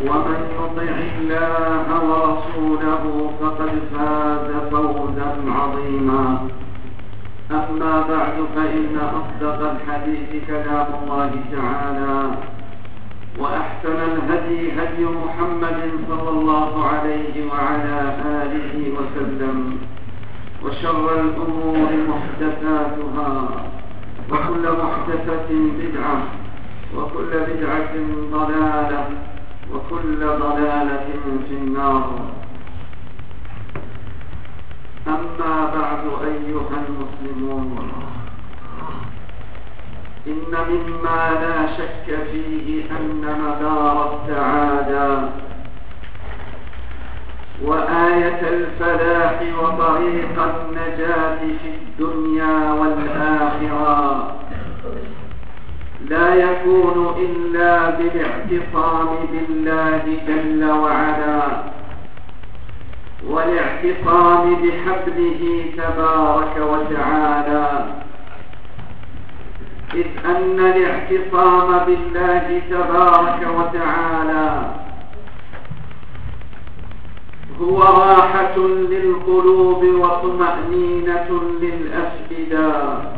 ومن يطع الله ورسوله فقد فاز فوزا عظيما أما بعد فإن أصدق الحديث كلام الله تعالى وأحسن الهدي هدي محمد صلى الله عليه وعلى آله وسلم وشر الأمور محدثاتها وكل محدثة بدعة وكل بدعة ضلالة وكل ضلالة في النار. أما بعد أيها المسلمون إن مما لا شك فيه أن مدار السعادة وآية الفلاح وطريق النجاة في الدنيا والآخرة. لا يكون إلا بالاعتصام بالله جل وعلا والاعتصام بحبله تبارك وتعالى. إذ أن الاعتصام بالله تبارك وتعالى هو راحة للقلوب وطمأنينة للأفئدة.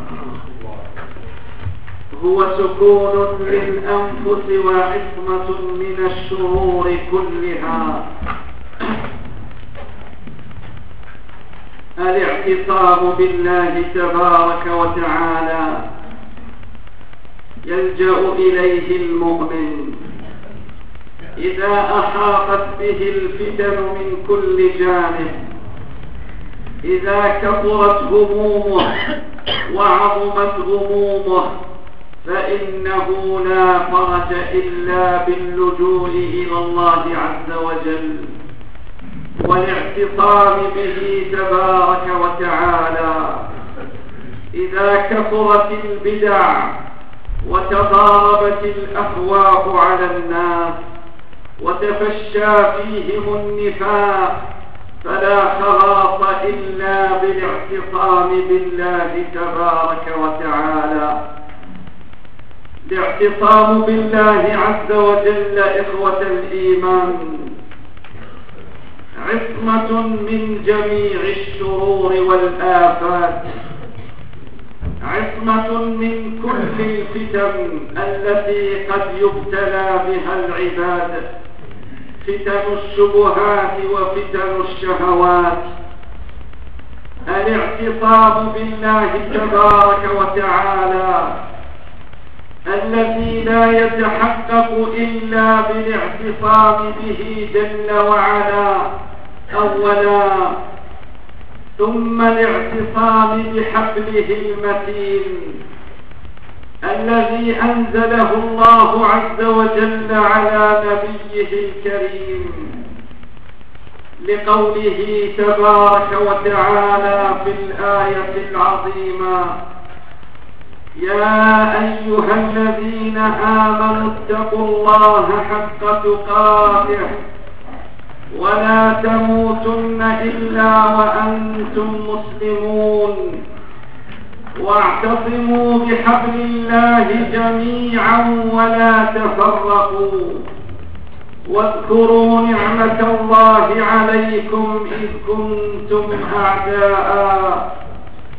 هو سكون للأنفس وعصمة من الشرور كلها. الاعتصام بالله تبارك وتعالى يلجأ إليه المؤمن. إذا أحاطت به الفتن من كل جانب إذا كثرت همومه وعظمت غمومه فإنه لا فرج إلا باللجوء إلى الله عز وجل والاعتصام به تبارك وتعالى. إذا كثرت البدع وتضاربت الأهواء على الناس وتفشى فيهم النفاق فلا خلاص إلا بالاعتصام بالله تبارك وتعالى. الاعتصام بالله عز وجل إخوة الإيمان. عصمة من جميع الشرور والآفات. عصمة من كل الفتن التي قد يبتلى بها العباد. فتن الشبهات وفتن الشهوات. الاعتصام بالله تبارك وتعالى الذي لا يتحقق إلا بالاعتصام به جل وعلا أولا. ثم الاعتصام بحبله المتين الذي أنزله الله عز وجل على نبيه الكريم لقوله تبارك وتعالى في الآية العظيمة يا أيها الذين آمنوا اتقوا الله حق تقاته ولا تموتن إلا وأنتم مسلمون واعتصموا بحبل الله جميعا ولا تفرقوا واذكروا نعمة الله عليكم إذ كنتم أعداء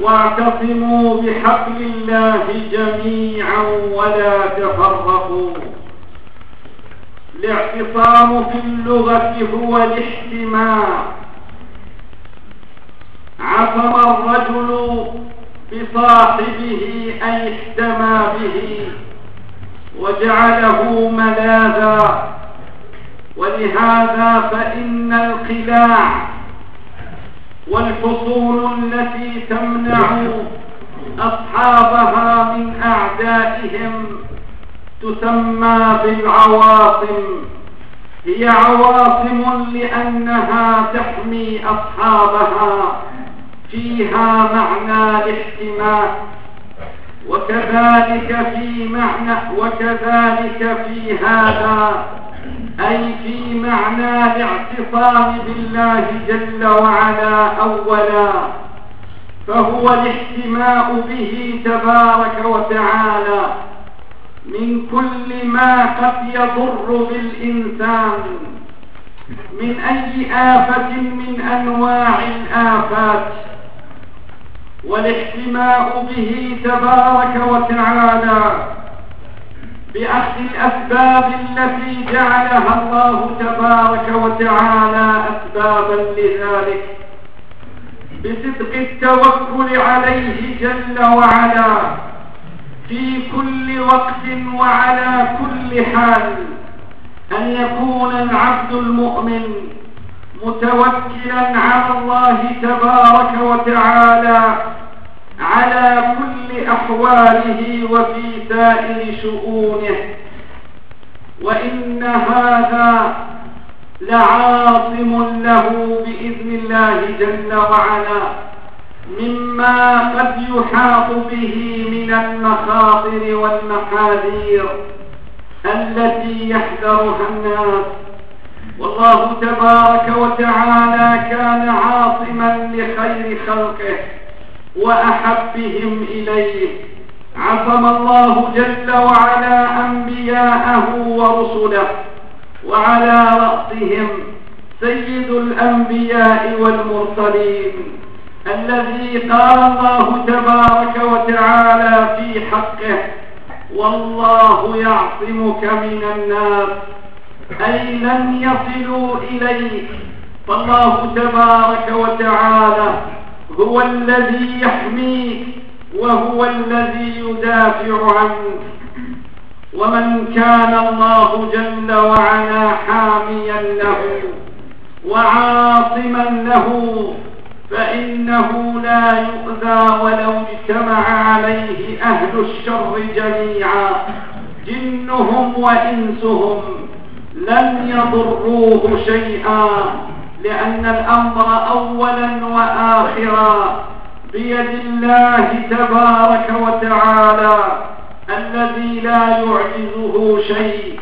واعتصموا بحبل الله جميعا ولا تفرقوا. الاعتصام في اللغة هو الاحتماء عصم الرجل بصاحبه أي احتمى به وجعله ملاذا. ولهذا فإن القلاع والفصول التي تمنع أصحابها من أعدائهم تسمى بالعواصم. هي عواصم لأنها تحمي أصحابها فيها معنى الاحتماء وكذلك في معنى وكذلك في هذا أي في معنى الاعتصام بالله جل وعلا أولا فهو الاحتماء به تبارك وتعالى. من كل ما قد يضر بالإنسان من أي آفة من أنواع الآفات. والاحتماء به تبارك وتعالى. بأخذ الأسباب التي جعلها الله تبارك وتعالى أسبابا لذلك. بصدق التوكل عليه جل وعلا في كل وقت وعلى كل حال أن يكون العبد المؤمن متوكلا على الله تبارك وتعالى على كل أحواله وفي سائر شؤونه. وإن هذا لعاصم له بإذن الله جل وعلا مما قد يحاط به من المخاطر والمحاذير التي يحذرها الناس. والله تبارك وتعالى كان عاصما لخير خلقه. وأحبهم إليه. عصم الله جل وعلا أنبياءه ورسله وعلى رأسهم سيد الأنبياء والمرسلين الذي قال الله تبارك وتعالى في حقه. والله يعصمك من الناس. أي لن يصلوا إليك. فالله تبارك وتعالى هو الذي يحميك وهو الذي يدافع عنك. ومن كان الله جل وعلا حاميا له وعاصما له فإنه لا يؤذى ولو اجتمع عليه أهل الشر جميعا. جنهم وإنسهم لن يضروه شيئا. لأن الأمر أولا وآخرا بيد الله تبارك وتعالى الذي لا يعجزه شيء.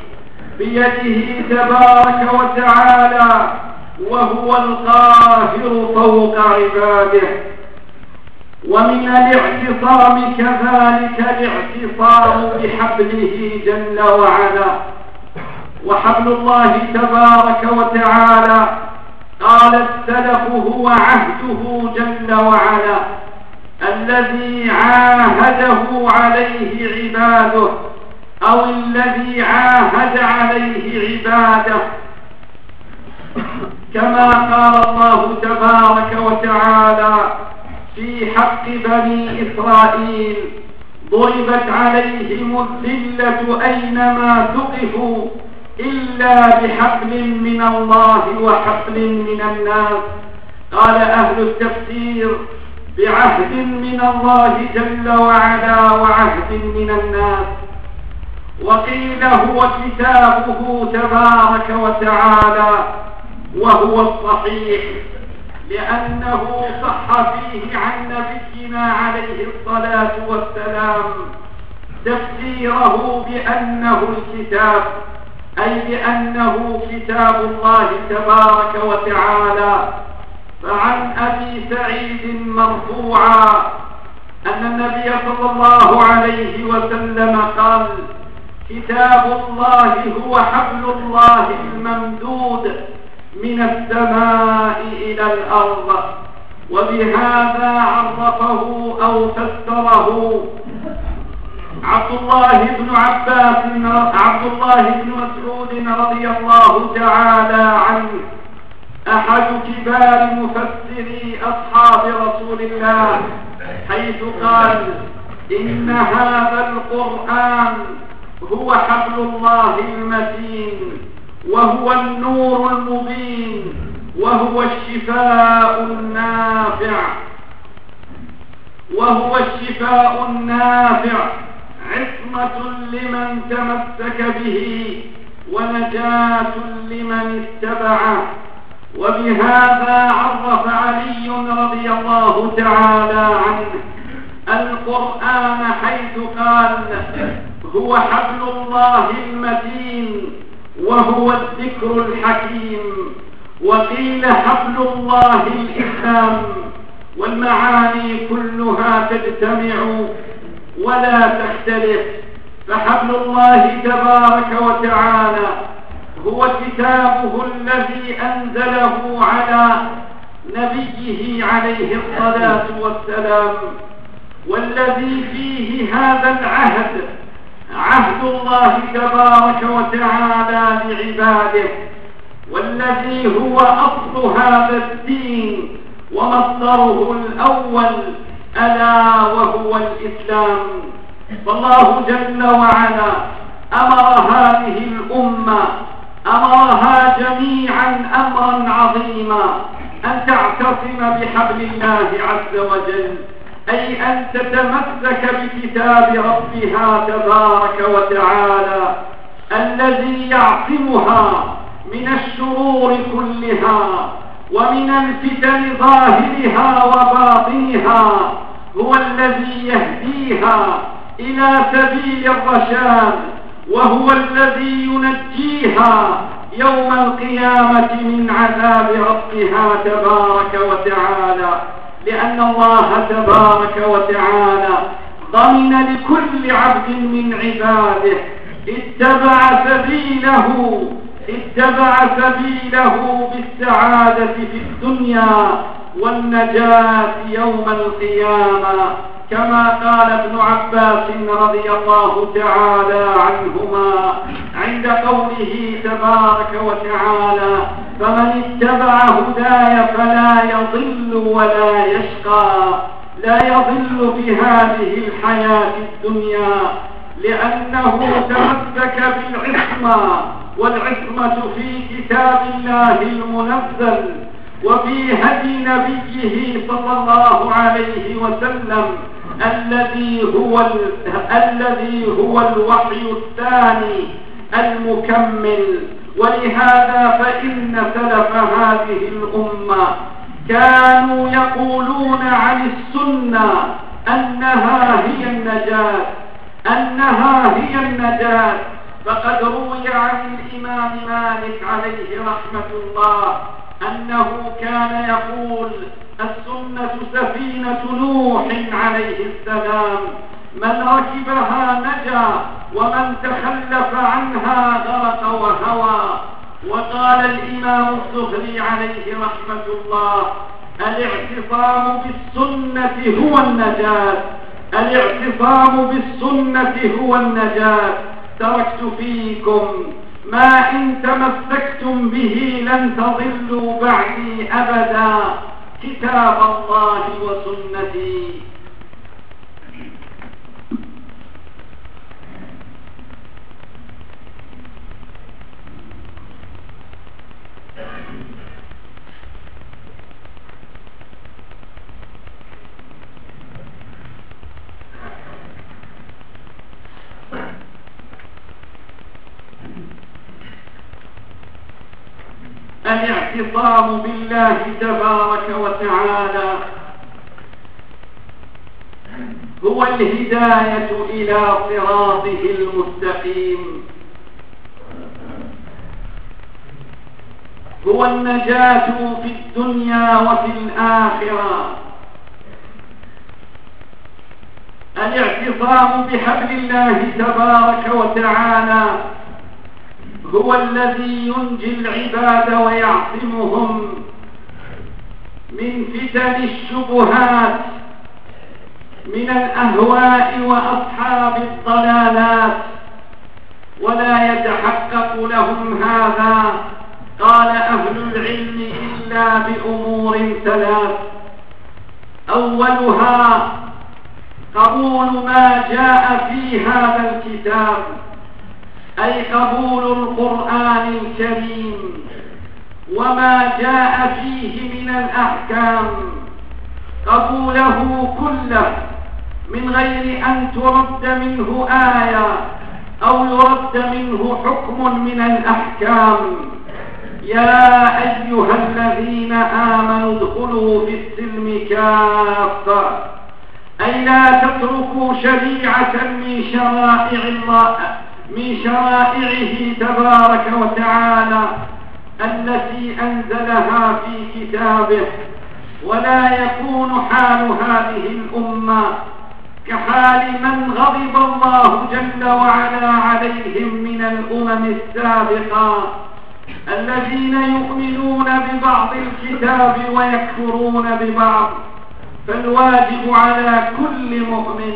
بيده تبارك وتعالى وهو القاهر فوق عباده. ومن الاعتصام كذلك الاعتصام بحبله جل وعلا. وحبل الله تبارك وتعالى قال السلف هو عهده جل وعلا الذي عاهده عليه عباده أو الذي عاهد عليه عباده. كما قال الله تبارك وتعالى في حق بني إسرائيل ضربت عليهم الذلة أينما تقفوا إلا بحبل من الله وحبل من الناس. قال أهل التفسير بعهد من الله جل وعلا وعهد من الناس. وقيل هو كتابه تبارك وتعالى وهو الصحيح لأنه صح فيه عن نبينا عليه الصلاة والسلام تفسيره بأنه الكتاب. أي بأنه كتاب الله تبارك وتعالى فعن أبي سعيد مرفوعا أن النبي صلى الله عليه وسلم قال كتاب الله هو حبل الله الممدود من السماء إلى الأرض وبهذا عرفه أو فسره عبد الله بن عباس عبد الله بن مسعود رضي الله تعالى عنه. أحد كبار مفسري أصحاب رسول الله حيث قال إن هذا القرآن هو حبل الله المتين وهو النور المبين وهو الشفاء النافع. وهو الشفاء النافع. عصمة لمن تمسك به ونجاة لمن اتبعه. وبهذا عرف علي رضي الله تعالى عنه القرآن حيث قال هو حبل الله المتين وهو الذكر الحكيم. وقيل حبل الله الإسلام. والمعاني كلها تجتمع ولا تختلف. فحبل الله تبارك وتعالى هو كتابه الذي أنزله على نبيه عليه الصلاة والسلام والذي فيه هذا العهد عهد الله تبارك وتعالى لعباده والذي هو أصل هذا الدين ومصدره الأول ألا وهو الإسلام. فالله جل وعلا أمر هذه الأمة أمرها جميعا أمرا عظيما أن تعتصم بحبل الله عز وجل أي أن تتمسك بكتاب ربها تبارك وتعالى الذي يعصمها من الشرور كلها. ومن الفتن ظاهرها وباطنها هو الذي يهديها إلى سبيل الرشاد وهو الذي ينجيها يوم القيامة من عذاب ربها تبارك وتعالى. لأن الله تبارك وتعالى ضمن لكل عبد من عباده اتبع سبيله اتبع سبيله بالسعادة في الدنيا والنجاة يوم القيامة كما قال ابن عباس رضي الله تعالى عنهما عند قوله تبارك وتعالى فمن اتبع هداي فلا يضل ولا يشقى لا يضل في هذه الحياة الدنيا لأنه تمسك بالعصمة والعصمة في كتاب الله المنزل وفي هدي نبيه صلى الله عليه وسلم الذي هو الذي هو الوحي الثاني المكمل. ولهذا فإن سلف هذه الأمة كانوا يقولون عن السنة أنها هي النجاة أنها هي النجاة. فقد روي عن الإمام مالك عليه رحمة الله أنه كان يقول السنة سفينة نوح عليه السلام من ركبها نجا ومن تخلف عنها غرق وهوى. وقال الإمام الزهري عليه رحمة الله الاعتصام بالسنة هو النجاة الاعتصام بالسنة هو النجاة. تركت فيكم. ما إن تمسكتم به لن تضلوا بعدي أبدا. كتاب الله وسنتي. الاعتصام بالله تبارك وتعالى. هو الهداية إلى صراطه المستقيم. هو النجاة في الدنيا وفي الآخرة. الاعتصام بحبل الله تبارك وتعالى. هو الذي ينجي العباد ويعصمهم من فتن الشبهات من الأهواء وأصحاب الضلالات. ولا يتحقق لهم هذا قال أهل العلم إلا بأمور ثلاث. أولها قبول ما جاء في هذا الكتاب. أي قبول القرآن الكريم وما جاء فيه من الأحكام قبوله كله من غير أن ترد منه آية أو يرد منه حكم من الأحكام. يا أيها الذين آمنوا ادخلوا في السلم كافة. أي لا تتركوا شريعة من شرائع الله. من شرائعه تبارك وتعالى التي أنزلها في كتابه ولا يكون حال هذه الأمة كحال من غضب الله جل وعلا عليهم من الأمم السابقة الذين يؤمنون ببعض الكتاب ويكفرون ببعض فالواجب على كل مؤمن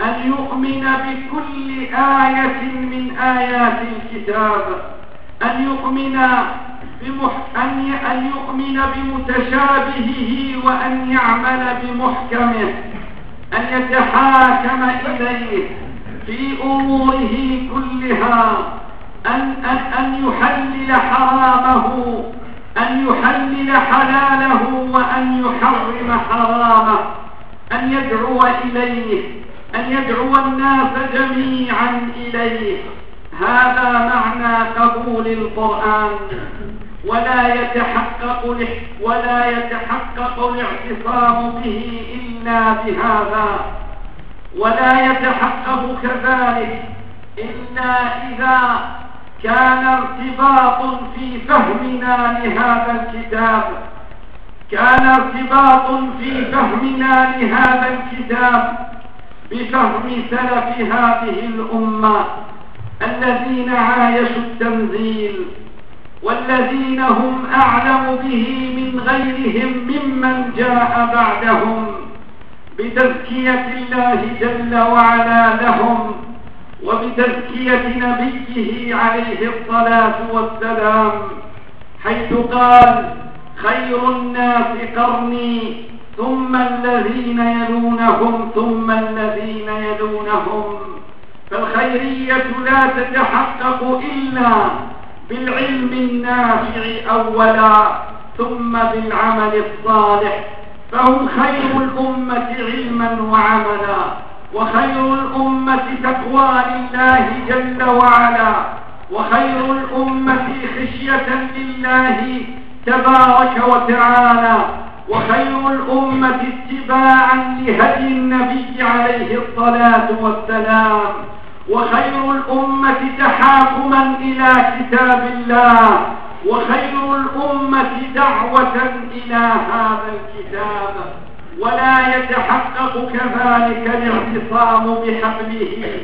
أن يؤمن بكل آية من آيات الكتاب. أن يؤمن. أن... أن يؤمن بمتشابهه وأن يعمل بمحكمه. أن يتحاكم إليه في أموره كلها. أن, أن, أن يحلل حرامه أن يحلل حلاله وأن يحرم حرامه. أن يدعو إليه. أن يدعو الناس جميعا إليه. هذا معنى قبول القرآن. ولا يتحقق ولا يتحقق الاعتصام به إلا بهذا. ولا يتحقق كذلك. إلا إذا كان ارتباط في فهمنا لهذا الكتاب. كان ارتباط في فهمنا لهذا الكتاب. بفهم سلف هذه الأمة الذين عايشوا التنزيل والذين هم أعلم به من غيرهم ممن جاء بعدهم بتزكية الله جل وعلا لهم وبتزكية نبيه عليه الصلاة والسلام حيث قال خير الناس قرني ثم الذين يلونهم ثم الذين يلونهم. فالخيرية لا تتحقق إلا بالعلم النافع أولا ثم بالعمل الصالح. فهم خير الأمة علما وعملا وخير الأمة تقوى لله جل وعلا وخير الأمة خشية لله تبارك وتعالى. وخير الأمة اتباعا لهدي النبي عليه الصلاة والسلام وخير الأمة تحاكما إلى كتاب الله وخير الأمة دعوة إلى هذا الكتاب ولا يتحقق كذلك الاعتصام بحبله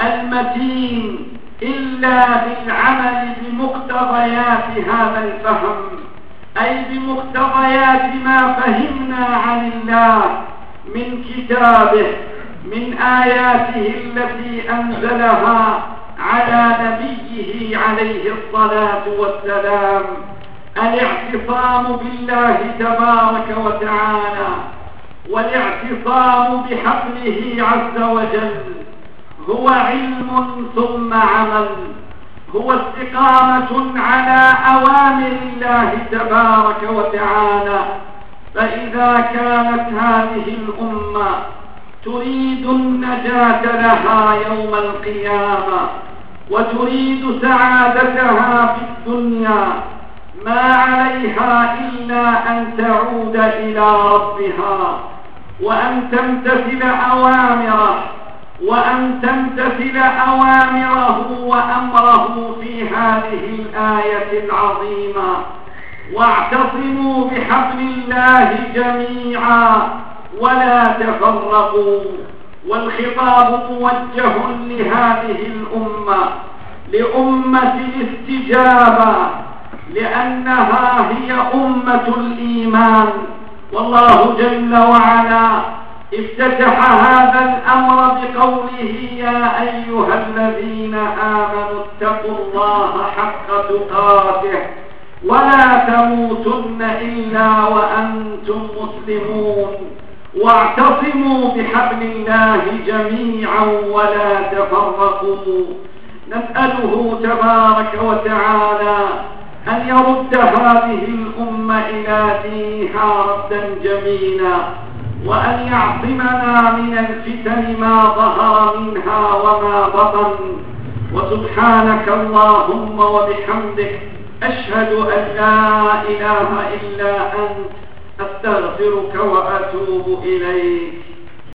المتين إلا بالعمل بمقتضيات هذا الفهم. أي بمقتضيات ما فهمنا عن الله من كتابه من آياته التي أنزلها على نبيه عليه الصلاة والسلام الاعتصام بالله تبارك وتعالى والاعتصام بحبله عز وجل هو علم ثم عمل. هو استقامة على أوامر الله تبارك وتعالى. فإذا كانت هذه الأمة تريد النجاة لها يوم القيامة وتريد سعادتها في الدنيا ما عليها إلا أن تعود إلى ربها وأن تمتثل أوامره. وأن تمتثل أوامره وأمره في هذه الآية العظيمة. واعتصموا بحبل الله جميعا ولا تفرقوا. والخطاب موجه لهذه الأمة لأمة الاستجابة لأنها هي أمة الإيمان. والله جل وعلا افتتح هذا الأمر بقوله يا أيها الذين آمنوا اتقوا الله حق تقاته ولا تموتن إلا وأنتم مسلمون واعتصموا بحبل الله جميعا ولا تفرقوا. نسأله تبارك وتعالى أن يرد هذه الأمة إلى دينها ردا جميلا. وأن يعصمنا من الفتن ما ظهر منها وما بطن. وسبحانك اللهم وبحمدك أشهد أن لا إله إلا أنت أستغفرك وأتوب إليك.